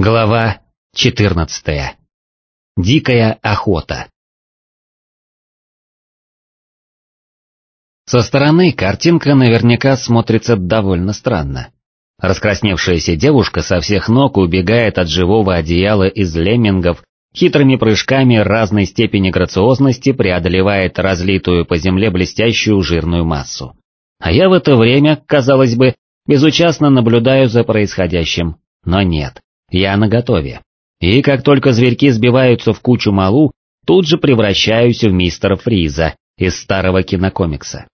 Глава 14. Дикая охота. Со стороны картинка наверняка смотрится довольно странно. Раскрасневшаяся девушка со всех ног убегает от живого одеяла из леммингов, хитрыми прыжками разной степени грациозности преодолевает разлитую по земле блестящую жирную массу. А я в это время, казалось бы, безучастно наблюдаю за происходящим, но нет. Я наготове. И как только зверьки сбиваются в кучу малу, тут же превращаюсь в мистера Фриза из старого кинокомикса.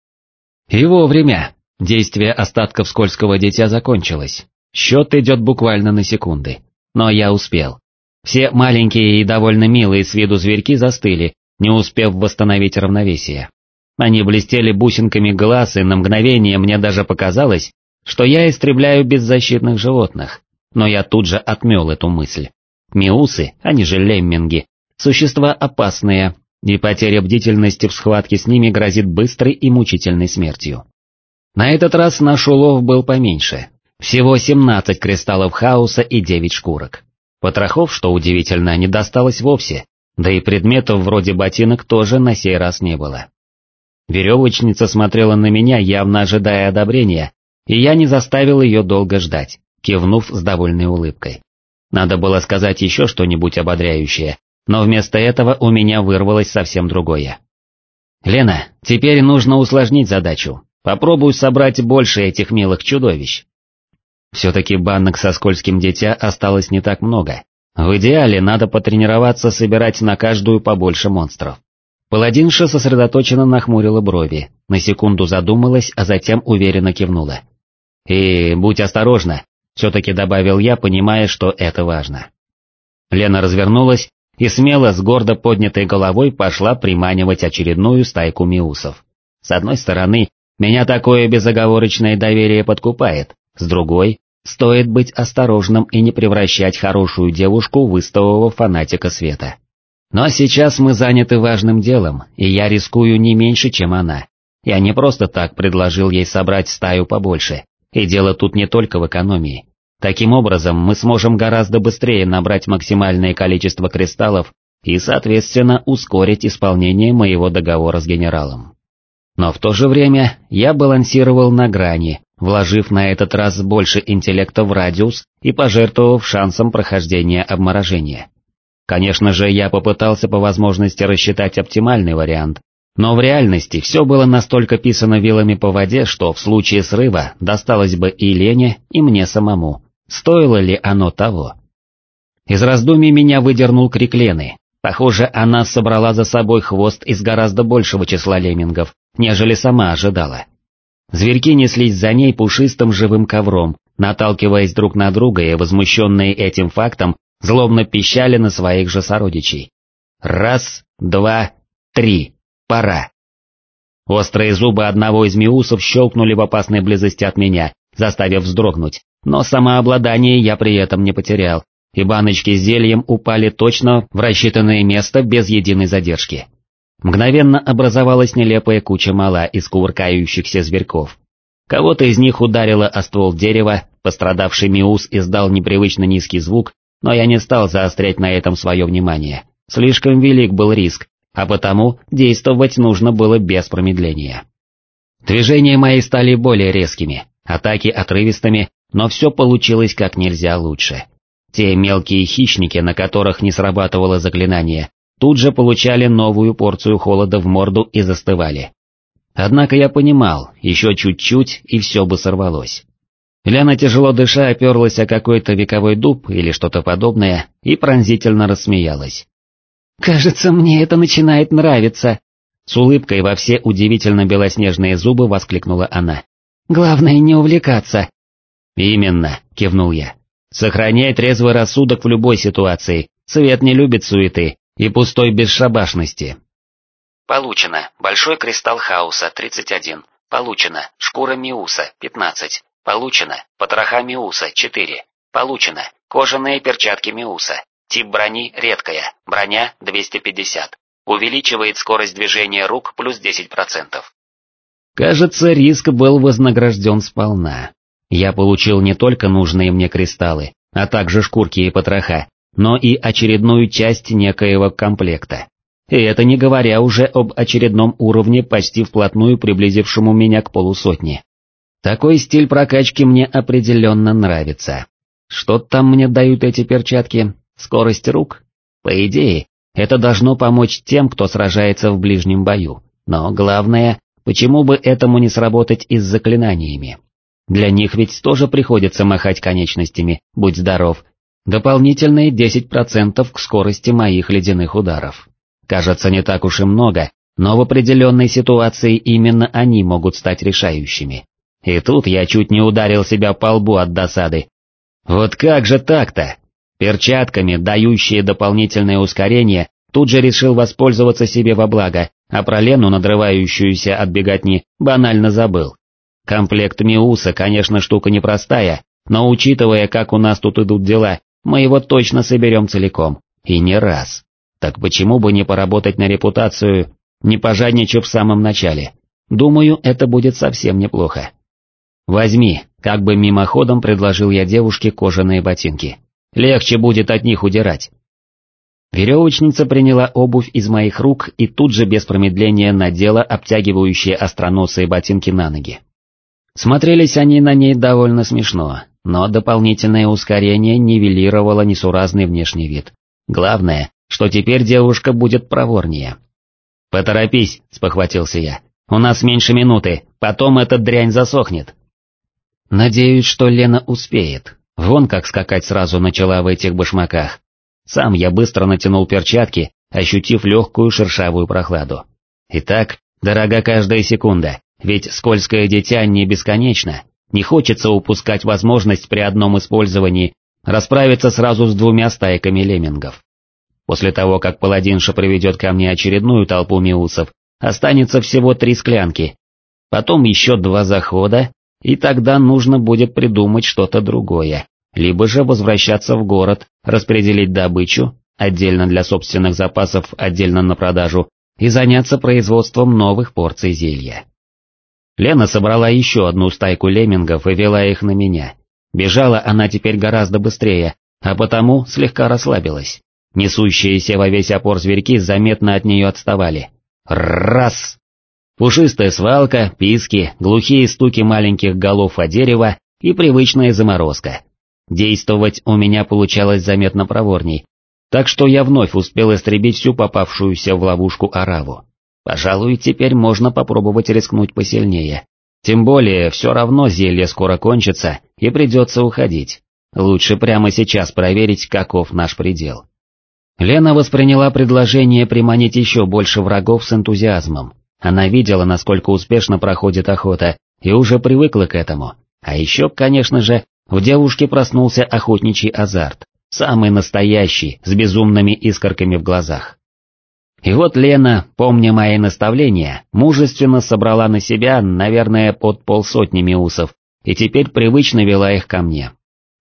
И вовремя. Действие остатков скользкого дитя закончилось. Счет идет буквально на секунды. Но я успел. Все маленькие и довольно милые с виду зверьки застыли, не успев восстановить равновесие. Они блестели бусинками глаз, и на мгновение мне даже показалось, что я истребляю беззащитных животных, но я тут же отмел эту мысль. Миусы, они же лемминги, существа опасные, и потеря бдительности в схватке с ними грозит быстрой и мучительной смертью. На этот раз наш улов был поменьше, всего 17 кристаллов хаоса и 9 шкурок. Потрохов, что удивительно, не досталось вовсе, да и предметов вроде ботинок тоже на сей раз не было. Веревочница смотрела на меня, явно ожидая одобрения, и я не заставил ее долго ждать кивнув с довольной улыбкой. Надо было сказать еще что-нибудь ободряющее, но вместо этого у меня вырвалось совсем другое. «Лена, теперь нужно усложнить задачу. Попробуй собрать больше этих милых чудовищ». Все-таки банок со скользким дитя осталось не так много. В идеале надо потренироваться собирать на каждую побольше монстров. Паладинша сосредоточенно нахмурила брови, на секунду задумалась, а затем уверенно кивнула. «И будь осторожна, все-таки добавил я, понимая, что это важно. Лена развернулась и смело с гордо поднятой головой пошла приманивать очередную стайку миусов. С одной стороны, меня такое безоговорочное доверие подкупает, с другой, стоит быть осторожным и не превращать хорошую девушку в истового фанатика света. Но сейчас мы заняты важным делом, и я рискую не меньше, чем она. Я не просто так предложил ей собрать стаю побольше, и дело тут не только в экономии. Таким образом, мы сможем гораздо быстрее набрать максимальное количество кристаллов и, соответственно, ускорить исполнение моего договора с генералом. Но в то же время я балансировал на грани, вложив на этот раз больше интеллекта в радиус и пожертвовав шансом прохождения обморожения. Конечно же, я попытался по возможности рассчитать оптимальный вариант, но в реальности все было настолько писано вилами по воде, что в случае срыва досталось бы и Лене, и мне самому. Стоило ли оно того? Из раздумий меня выдернул крик Лены. Похоже, она собрала за собой хвост из гораздо большего числа леммингов, нежели сама ожидала. Зверьки неслись за ней пушистым живым ковром, наталкиваясь друг на друга и, возмущенные этим фактом, злобно пищали на своих же сородичей. Раз, два, три. Пора. Острые зубы одного из миусов щелкнули в опасной близости от меня, заставив вздрогнуть, но самообладание я при этом не потерял, и баночки с зельем упали точно в рассчитанное место без единой задержки. Мгновенно образовалась нелепая куча мала из кувыркающихся зверьков. Кого-то из них ударило о ствол дерева, пострадавший миус издал непривычно низкий звук, но я не стал заострять на этом свое внимание. Слишком велик был риск, а потому действовать нужно было без промедления. Движения мои стали более резкими, атаки отрывистыми, но все получилось как нельзя лучше. Те мелкие хищники, на которых не срабатывало заклинание, тут же получали новую порцию холода в морду и застывали. Однако я понимал, еще чуть-чуть и все бы сорвалось. Лена тяжело дыша оперлась о какой-то вековой дуб или что-то подобное и пронзительно рассмеялась. «Кажется, мне это начинает нравиться!» С улыбкой во все удивительно белоснежные зубы воскликнула она. «Главное не увлекаться!» «Именно», — кивнул я. «Сохраняй трезвый рассудок в любой ситуации, цвет не любит суеты и пустой бесшабашности». Получено. Большой кристалл хаоса, 31. Получено. Шкура Миуса, 15. Получено. Потроха Миуса, 4. Получено. Кожаные перчатки Миуса, Тип брони редкая, броня 250. Увеличивает скорость движения рук плюс 10%. Кажется, риск был вознагражден сполна. Я получил не только нужные мне кристаллы, а также шкурки и потроха, но и очередную часть некоего комплекта. И это не говоря уже об очередном уровне, почти вплотную приблизившему меня к полусотне. Такой стиль прокачки мне определенно нравится. Что там мне дают эти перчатки? Скорость рук? По идее, это должно помочь тем, кто сражается в ближнем бою. Но главное, почему бы этому не сработать и с заклинаниями? Для них ведь тоже приходится махать конечностями, будь здоров. Дополнительные 10% к скорости моих ледяных ударов. Кажется, не так уж и много, но в определенной ситуации именно они могут стать решающими. И тут я чуть не ударил себя по лбу от досады. Вот как же так-то? Перчатками, дающие дополнительное ускорение, тут же решил воспользоваться себе во благо, а про Лену, надрывающуюся от беготни, банально забыл. Комплект Миуса, конечно, штука непростая, но учитывая, как у нас тут идут дела, мы его точно соберем целиком, и не раз. Так почему бы не поработать на репутацию, не пожадничав в самом начале? Думаю, это будет совсем неплохо. Возьми, как бы мимоходом предложил я девушке кожаные ботинки. Легче будет от них удирать. Веревочница приняла обувь из моих рук и тут же без промедления надела обтягивающие остроносые ботинки на ноги. Смотрелись они на ней довольно смешно, но дополнительное ускорение нивелировало несуразный внешний вид. Главное, что теперь девушка будет проворнее. «Поторопись», — спохватился я, — «у нас меньше минуты, потом эта дрянь засохнет». Надеюсь, что Лена успеет, вон как скакать сразу начала в этих башмаках. Сам я быстро натянул перчатки, ощутив легкую шершавую прохладу. Итак, дорога каждая секунда, ведь скользкое дитя не бесконечно, не хочется упускать возможность при одном использовании расправиться сразу с двумя стайками леммингов. После того, как паладинша приведет ко мне очередную толпу миусов, останется всего три склянки, потом еще два захода, и тогда нужно будет придумать что-то другое, либо же возвращаться в город, распределить добычу, отдельно для собственных запасов, отдельно на продажу, и заняться производством новых порций зелья. Лена собрала еще одну стайку леммингов и вела их на меня. Бежала она теперь гораздо быстрее, а потому слегка расслабилась. Несущиеся во весь опор зверьки заметно от нее отставали. Раз! Пушистая свалка, писки, глухие стуки маленьких голов о дерево и привычная заморозка. Действовать у меня получалось заметно проворней, так что я вновь успел истребить всю попавшуюся в ловушку ораву. Пожалуй, теперь можно попробовать рискнуть посильнее. Тем более, все равно зелье скоро кончится и придется уходить. Лучше прямо сейчас проверить, каков наш предел. Лена восприняла предложение приманить еще больше врагов с энтузиазмом. Она видела, насколько успешно проходит охота, и уже привыкла к этому. А еще, конечно же, в девушке проснулся охотничий азарт, самый настоящий, с безумными искорками в глазах. И вот Лена, помня мои наставления, мужественно собрала на себя, наверное, под полсотни миусов, и теперь привычно вела их ко мне.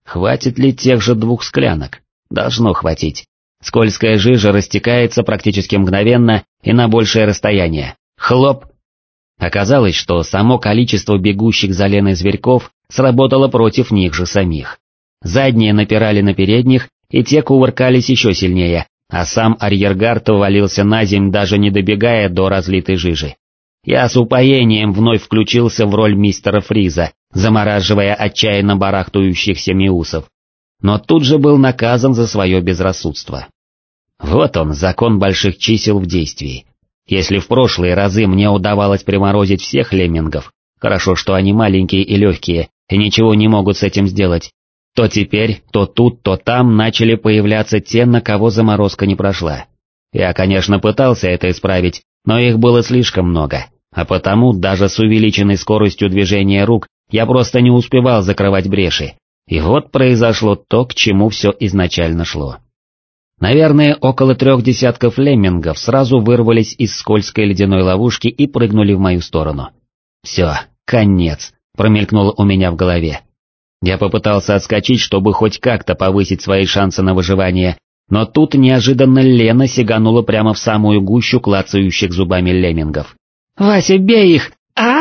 Хватит ли тех же двух склянок? Должно хватить. Скользкая жижа растекается практически мгновенно и на большее расстояние. Хлоп! Оказалось, что само количество бегущих за Леной зверьков сработало против них же самих. Задние напирали на передних, и те кувыркались еще сильнее, а сам арьергард валился на земь, даже не добегая до разлитой жижи. Я с упоением вновь включился в роль мистера Фриза, замораживая отчаянно барахтующихся миусов. Но тут же был наказан за свое безрассудство. Вот он, закон больших чисел в действии. Если в прошлые разы мне удавалось приморозить всех леммингов, хорошо, что они маленькие и легкие, и ничего не могут с этим сделать, то теперь, то тут, то там начали появляться те, на кого заморозка не прошла. Я, конечно, пытался это исправить, но их было слишком много, а потому даже с увеличенной скоростью движения рук я просто не успевал закрывать бреши. И вот произошло то, к чему все изначально шло. Наверное, около трех десятков леммингов сразу вырвались из скользкой ледяной ловушки и прыгнули в мою сторону. «Все, конец», промелькнуло у меня в голове. Я попытался отскочить, чтобы хоть как-то повысить свои шансы на выживание, но тут неожиданно Лена сиганула прямо в самую гущу клацающих зубами леммингов. «Вася, бей их! а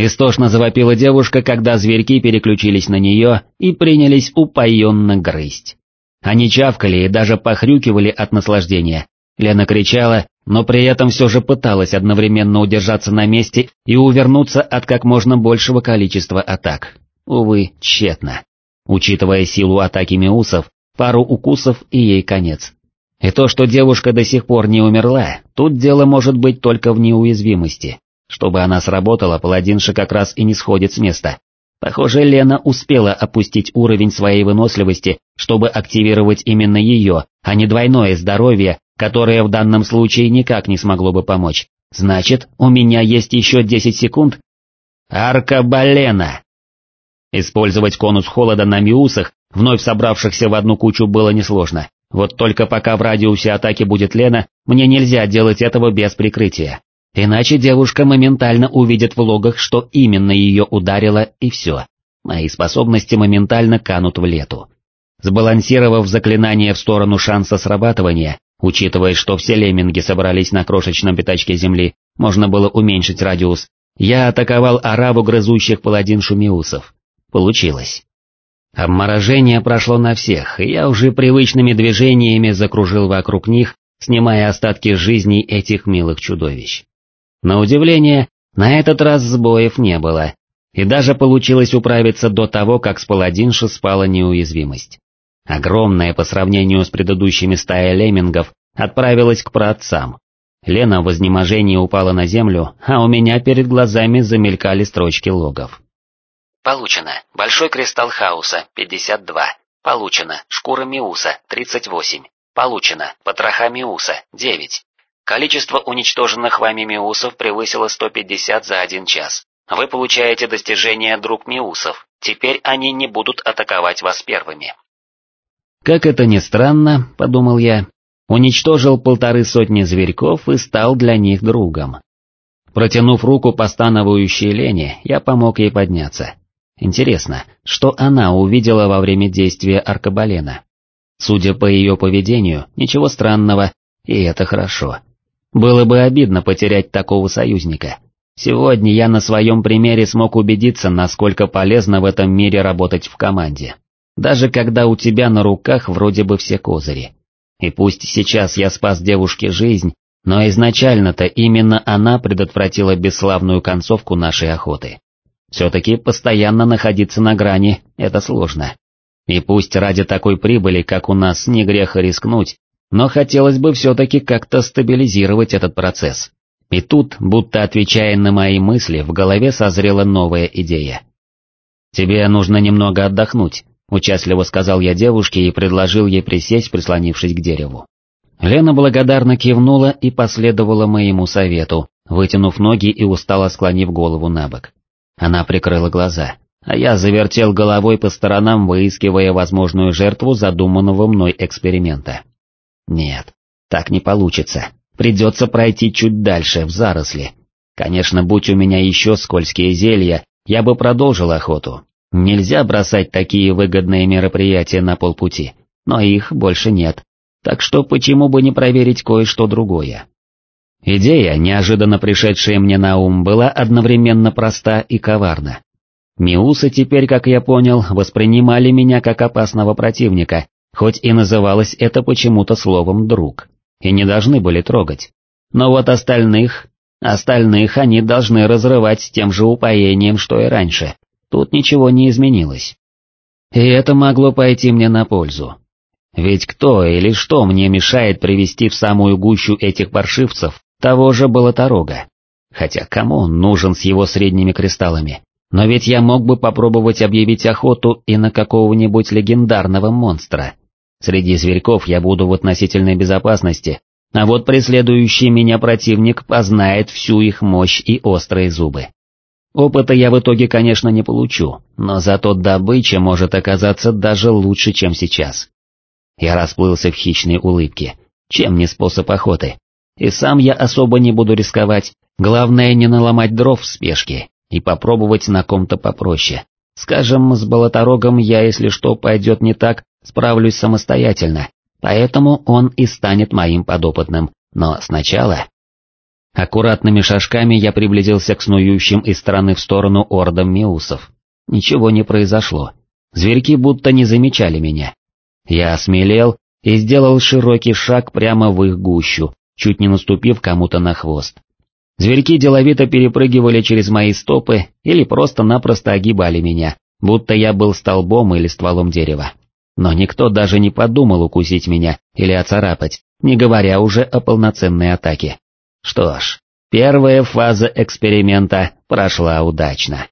Истошно завопила девушка, когда зверьки переключились на нее и принялись упоенно грызть. Они чавкали и даже похрюкивали от наслаждения. Лена кричала, но при этом все же пыталась одновременно удержаться на месте и увернуться от как можно большего количества атак. Увы, тщетно. Учитывая силу атаки Миусов, пару укусов и ей конец. И то, что девушка до сих пор не умерла, тут дело может быть только в неуязвимости. Чтобы она сработала, паладинша как раз и не сходит с места. Похоже, Лена успела опустить уровень своей выносливости, чтобы активировать именно ее, а не двойное здоровье, которое в данном случае никак не смогло бы помочь. Значит, у меня есть еще 10 секунд? Аркабалена! Использовать конус холода на миусах, вновь собравшихся в одну кучу, было несложно. Вот только пока в радиусе атаки будет Лена, мне нельзя делать этого без прикрытия. Иначе девушка моментально увидит в логах, что именно ее ударило, и все. Мои способности моментально канут в лету. Сбалансировав заклинание в сторону шанса срабатывания, учитывая, что все лемминги собрались на крошечном пятачке земли, можно было уменьшить радиус, я атаковал араву грызущих паладин шумиусов. Получилось. Обморожение прошло на всех, и я уже привычными движениями закружил вокруг них, снимая остатки жизней этих милых чудовищ. На удивление, на этот раз сбоев не было, и даже получилось управиться до того, как с паладинши спала неуязвимость. Огромная по сравнению с предыдущими стая леммингов отправилась к праотцам. Лена в изнеможении упала на землю, а у меня перед глазами замелькали строчки логов. Получено. Большой кристалл хаоса, 52. Получено. Шкура Миуса, 38. Получено. Потроха Миуса, 9. Количество уничтоженных вами Миусов превысило 150 за один час. Вы получаете достижение друг Миусов. Теперь они не будут атаковать вас первыми. Как это ни странно, подумал я, уничтожил полторы сотни зверьков и стал для них другом. Протянув руку постановающей Лене, я помог ей подняться. Интересно, что она увидела во время действия аркабалена? Судя по ее поведению, ничего странного, и это хорошо. Было бы обидно потерять такого союзника. Сегодня я на своем примере смог убедиться, насколько полезно в этом мире работать в команде. Даже когда у тебя на руках вроде бы все козыри. И пусть сейчас я спас девушке жизнь, но изначально-то именно она предотвратила бесславную концовку нашей охоты. Все-таки постоянно находиться на грани – это сложно. И пусть ради такой прибыли, как у нас, не греха рискнуть, но хотелось бы все-таки как-то стабилизировать этот процесс. И тут, будто отвечая на мои мысли, в голове созрела новая идея. «Тебе нужно немного отдохнуть», — участливо сказал я девушке и предложил ей присесть, прислонившись к дереву. Лена благодарно кивнула и последовала моему совету, вытянув ноги и устало склонив голову на бок. Она прикрыла глаза, а я завертел головой по сторонам, выискивая возможную жертву задуманного мной эксперимента. Нет, так не получится. Придется пройти чуть дальше, в заросли. Конечно, будь у меня еще скользкие зелья, я бы продолжил охоту. Нельзя бросать такие выгодные мероприятия на полпути, но их больше нет. Так что почему бы не проверить кое-что другое? Идея, неожиданно пришедшая мне на ум, была одновременно проста и коварна. Миусы теперь, как я понял, воспринимали меня как опасного противника, хоть и называлось это почему-то словом «друг», и не должны были трогать. Но вот остальных... Остальных они должны разрывать с тем же упоением, что и раньше. Тут ничего не изменилось. И это могло пойти мне на пользу. Ведь кто или что мне мешает привести в самую гущу этих паршивцев того же Болоторога. Хотя кому он нужен с его средними кристаллами? Но ведь я мог бы попробовать объявить охоту и на какого-нибудь легендарного монстра. Среди зверьков я буду в относительной безопасности, а вот преследующий меня противник познает всю их мощь и острые зубы. Опыта я в итоге, конечно, не получу, но зато добыча может оказаться даже лучше, чем сейчас. Я расплылся в хищной улыбке. Чем не способ охоты? И сам я особо не буду рисковать, главное не наломать дров в спешке и попробовать на ком-то попроще. Скажем, с болоторогом я, если что пойдет не так, справлюсь самостоятельно, поэтому он и станет моим подопытным, но сначала... Аккуратными шажками я приблизился к снующим из стороны в сторону ордам миусов. Ничего не произошло. Зверьки будто не замечали меня. Я осмелел и сделал широкий шаг прямо в их гущу, чуть не наступив кому-то на хвост. Зверьки деловито перепрыгивали через мои стопы или просто-напросто огибали меня, будто я был столбом или стволом дерева. Но никто даже не подумал укусить меня или оцарапать, не говоря уже о полноценной атаке. Что ж, первая фаза эксперимента прошла удачно.